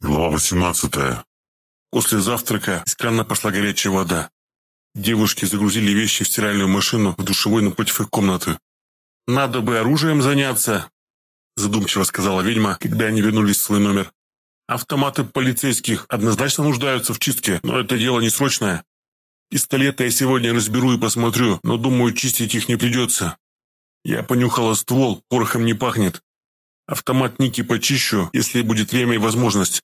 Глава 18. После завтрака из крана пошла горячая вода. Девушки загрузили вещи в стиральную машину в душевой напротив их комнаты. «Надо бы оружием заняться», – задумчиво сказала ведьма, когда они вернулись в свой номер. «Автоматы полицейских однозначно нуждаются в чистке, но это дело не срочное. Пистолеты я сегодня разберу и посмотрю, но, думаю, чистить их не придется. Я понюхала ствол, порохом не пахнет. Автомат Ники почищу, если будет время и возможность.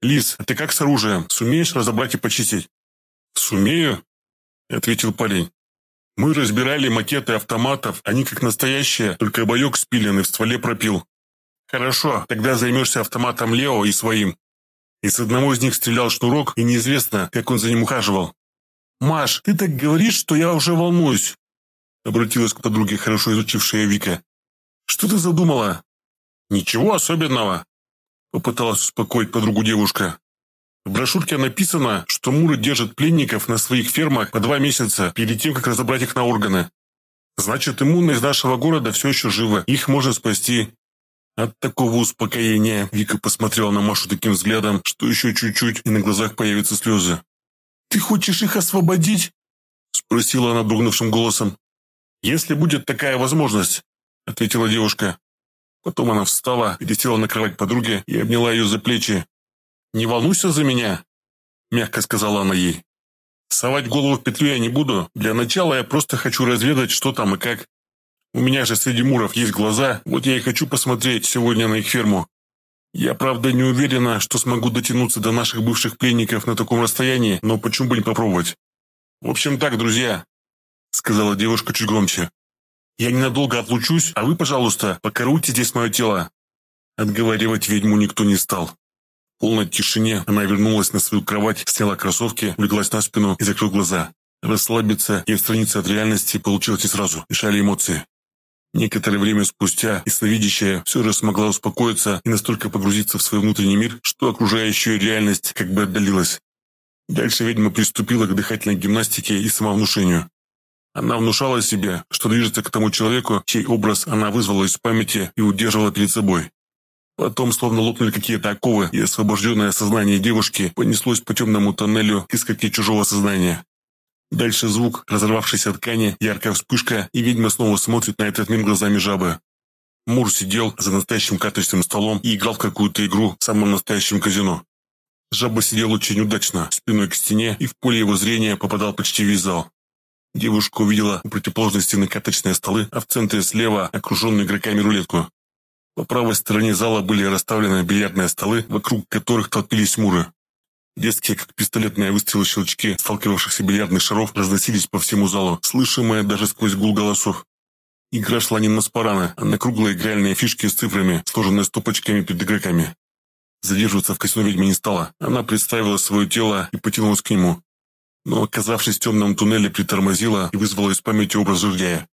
Лис, а ты как с оружием? Сумеешь разобрать и почистить? Сумею, ответил парень. Мы разбирали макеты автоматов, они как настоящие, только боек спиленный в стволе пропил. Хорошо, тогда займешься автоматом Лео и своим. Из одного из них стрелял шнурок, и неизвестно, как он за ним ухаживал. «Маш, ты так говоришь, что я уже волнуюсь», обратилась к подруге, хорошо изучившая Вика. «Что ты задумала?» «Ничего особенного», — попыталась успокоить подругу девушка. В брошюрке написано, что муры держат пленников на своих фермах по два месяца перед тем, как разобрать их на органы. Значит, иммунные из нашего города все еще живы, их можно спасти. От такого успокоения Вика посмотрела на Машу таким взглядом, что еще чуть-чуть, и на глазах появятся слезы. «Ты хочешь их освободить?» – спросила она дрогнувшим голосом. «Если будет такая возможность», – ответила девушка. Потом она встала, пересела на кровать подруги и обняла ее за плечи. «Не волнуйся за меня», – мягко сказала она ей. «Совать голову в петлю я не буду. Для начала я просто хочу разведать, что там и как. У меня же среди муров есть глаза, вот я и хочу посмотреть сегодня на их ферму. Я, правда, не уверена, что смогу дотянуться до наших бывших пленников на таком расстоянии, но почему бы не попробовать? В общем так, друзья, сказала девушка чуть громче. Я ненадолго отлучусь, а вы, пожалуйста, покоруйте здесь мое тело». Отговаривать ведьму никто не стал. В полной тишине она вернулась на свою кровать, сняла кроссовки, улеглась на спину и закрыла глаза. Расслабиться и отстраниться от реальности получилось не сразу, мешали эмоции. Некоторое время спустя ясновидящая все же смогла успокоиться и настолько погрузиться в свой внутренний мир, что окружающая реальность как бы отдалилась. Дальше ведьма приступила к дыхательной гимнастике и самовнушению. Она внушала себе, что движется к тому человеку, чей образ она вызвала из памяти и удерживала перед собой. Потом словно лопнули какие-то оковы, и освобожденное сознание девушки понеслось по темному тоннелю к искорке чужого сознания. Дальше звук, разорвавшейся ткани, яркая вспышка, и ведьма снова смотрит на этот мир глазами жабы. Мур сидел за настоящим карточным столом и играл в какую-то игру в самом настоящем казино. Жаба сидел очень удачно, спиной к стене, и в поле его зрения попадал почти весь зал. Девушка увидела у противоположной стены каточные столы, а в центре слева окруженную игроками рулетку. По правой стороне зала были расставлены бильярдные столы, вокруг которых толпились муры. Детские, как пистолетные выстрелы щелчки сталкивавшихся бильярдных шаров разносились по всему залу, слышимые даже сквозь гул голосов. Игра шла не на спараны, а на круглые игральные фишки с цифрами, сложенные стопочками перед игроками. Задерживаться в казино ведьме не стала. Она представила свое тело и потянулась к нему но, оказавшись в темном туннеле, притормозила и вызвала из памяти образ жилья.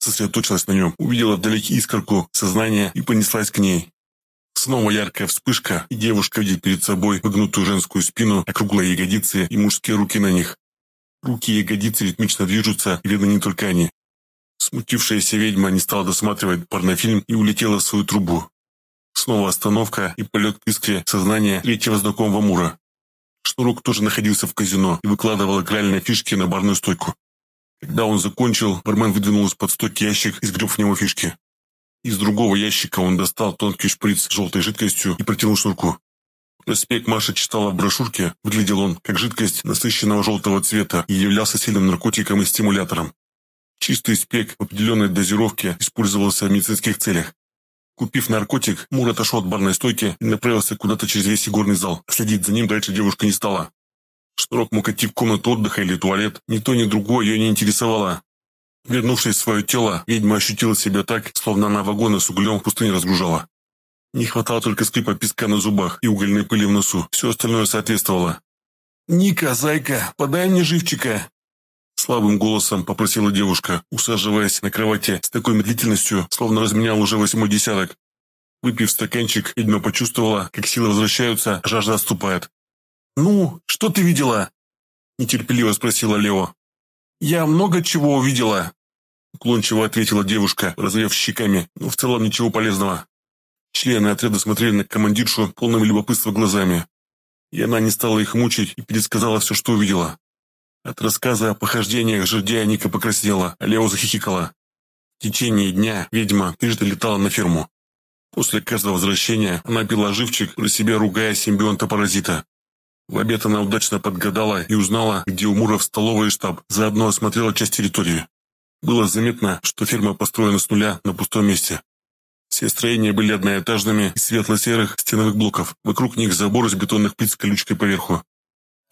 Сосредоточилась на нем, увидела вдалеке искорку сознания и понеслась к ней. Снова яркая вспышка, и девушка видит перед собой выгнутую женскую спину, округлые ягодицы и мужские руки на них. Руки и ягодицы ритмично движутся, и видно не только они. Смутившаяся ведьма не стала досматривать порнофильм и улетела в свою трубу. Снова остановка и полет к искре сознания третьего знакомого Мура. Шнурок тоже находился в казино и выкладывал игральные фишки на барную стойку. Когда он закончил, бармен выдвинул из-под стойки ящик и сгреб в него фишки. Из другого ящика он достал тонкий шприц с желтой жидкостью и протянул шнурку. Проспект Маша читала в брошюрке, выглядел он как жидкость насыщенного желтого цвета и являлся сильным наркотиком и стимулятором. Чистый спек в определенной дозировке использовался в медицинских целях. Купив наркотик, Мур отошел от барной стойки и направился куда-то через весь игорный зал. Следить за ним дальше девушка не стала. Шнурок мог идти в комнату отдыха или туалет. Ни то, ни другое ее не интересовало. Вернувшись в свое тело, ведьма ощутила себя так, словно она вагоны с углем в пустыне разгружала. Не хватало только скрипа песка на зубах и угольной пыли в носу. Все остальное соответствовало. «Ника, зайка, подай мне живчика!» Слабым голосом попросила девушка, усаживаясь на кровати с такой медлительностью, словно разменял уже восьмой десяток. Выпив стаканчик, ведьма почувствовала, как силы возвращаются, жажда отступает. «Ну, что ты видела?» – нетерпеливо спросила Лео. «Я много чего увидела», – уклончиво ответила девушка, разрев щеками, но в целом ничего полезного. Члены отряда смотрели на командиршу полным любопытства глазами. И она не стала их мучить и пересказала все, что увидела. От рассказа о похождениях жердяя Ника покраснела, а Лео захихикала. В течение дня ведьма трижды летала на ферму. После каждого возвращения она пила живчик, про себя ругая симбионта-паразита. В обед она удачно подгадала и узнала, где у Муров столовый штаб, заодно осмотрела часть территории. Было заметно, что ферма построена с нуля на пустом месте. Все строения были одноэтажными из светло-серых стеновых блоков. Вокруг них забор из бетонных плит с колючкой поверху.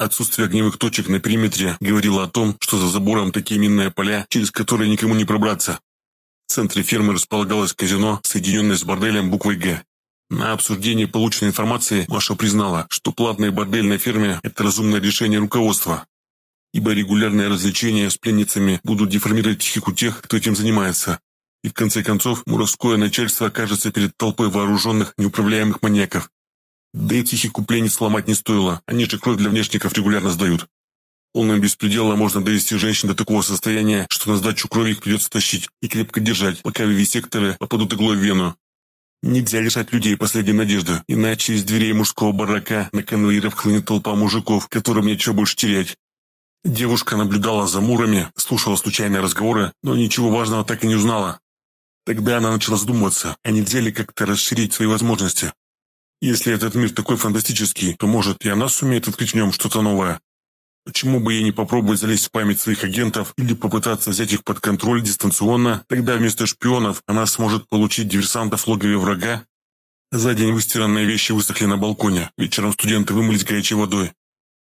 Отсутствие огневых точек на периметре говорило о том, что за забором такие минные поля, через которые никому не пробраться. В центре фермы располагалось казино, соединенное с борделем буквой «Г». На обсуждении полученной информации Маша признала, что платный бордель на ферме – это разумное решение руководства, ибо регулярные развлечения с пленницами будут деформировать психику тех, кто этим занимается. И в конце концов, муровское начальство окажется перед толпой вооруженных, неуправляемых маньяков. Да и психику пленниц сломать не стоило, они же кровь для внешников регулярно сдают. Полным беспределом можно довести женщин до такого состояния, что на сдачу крови их придется тащить и крепко держать, пока вивисекторы попадут иглой в вену. Нельзя лишать людей последней надежды, иначе из дверей мужского барака на конвейеров хлынет толпа мужиков, которым нечего больше терять. Девушка наблюдала за мурами, слушала случайные разговоры, но ничего важного так и не узнала. Тогда она начала задумываться, а нельзя ли как-то расширить свои возможности. Если этот мир такой фантастический, то, может, и она сумеет открыть в нем что-то новое. Почему бы ей не попробовать залезть в память своих агентов или попытаться взять их под контроль дистанционно? Тогда вместо шпионов она сможет получить диверсантов в логове врага. За день выстиранные вещи высохли на балконе. Вечером студенты вымылись горячей водой.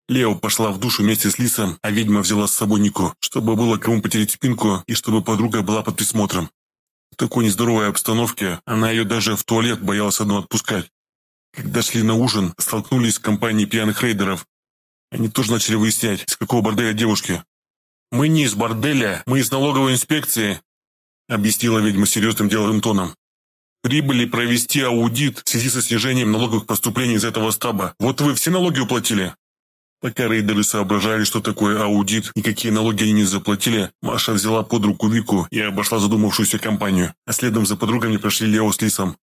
Лео пошла в душ вместе с Лисом, а ведьма взяла с собой Нику, чтобы было кому потерять спинку и чтобы подруга была под присмотром. В такой нездоровой обстановке она ее даже в туалет боялась одну отпускать. Когда шли на ужин, столкнулись с компанией пьяных рейдеров, они тоже начали выяснять, из какого борделя девушки. «Мы не из борделя, мы из налоговой инспекции», объяснила ведьма серьезным деловым тоном. «Прибыли провести аудит в связи со снижением налоговых поступлений из этого стаба. Вот вы все налоги уплатили?» Пока рейдеры соображали, что такое аудит и какие налоги они не заплатили, Маша взяла под руку Вику и обошла задумавшуюся компанию, а следом за подругами прошли Лео с Лисом.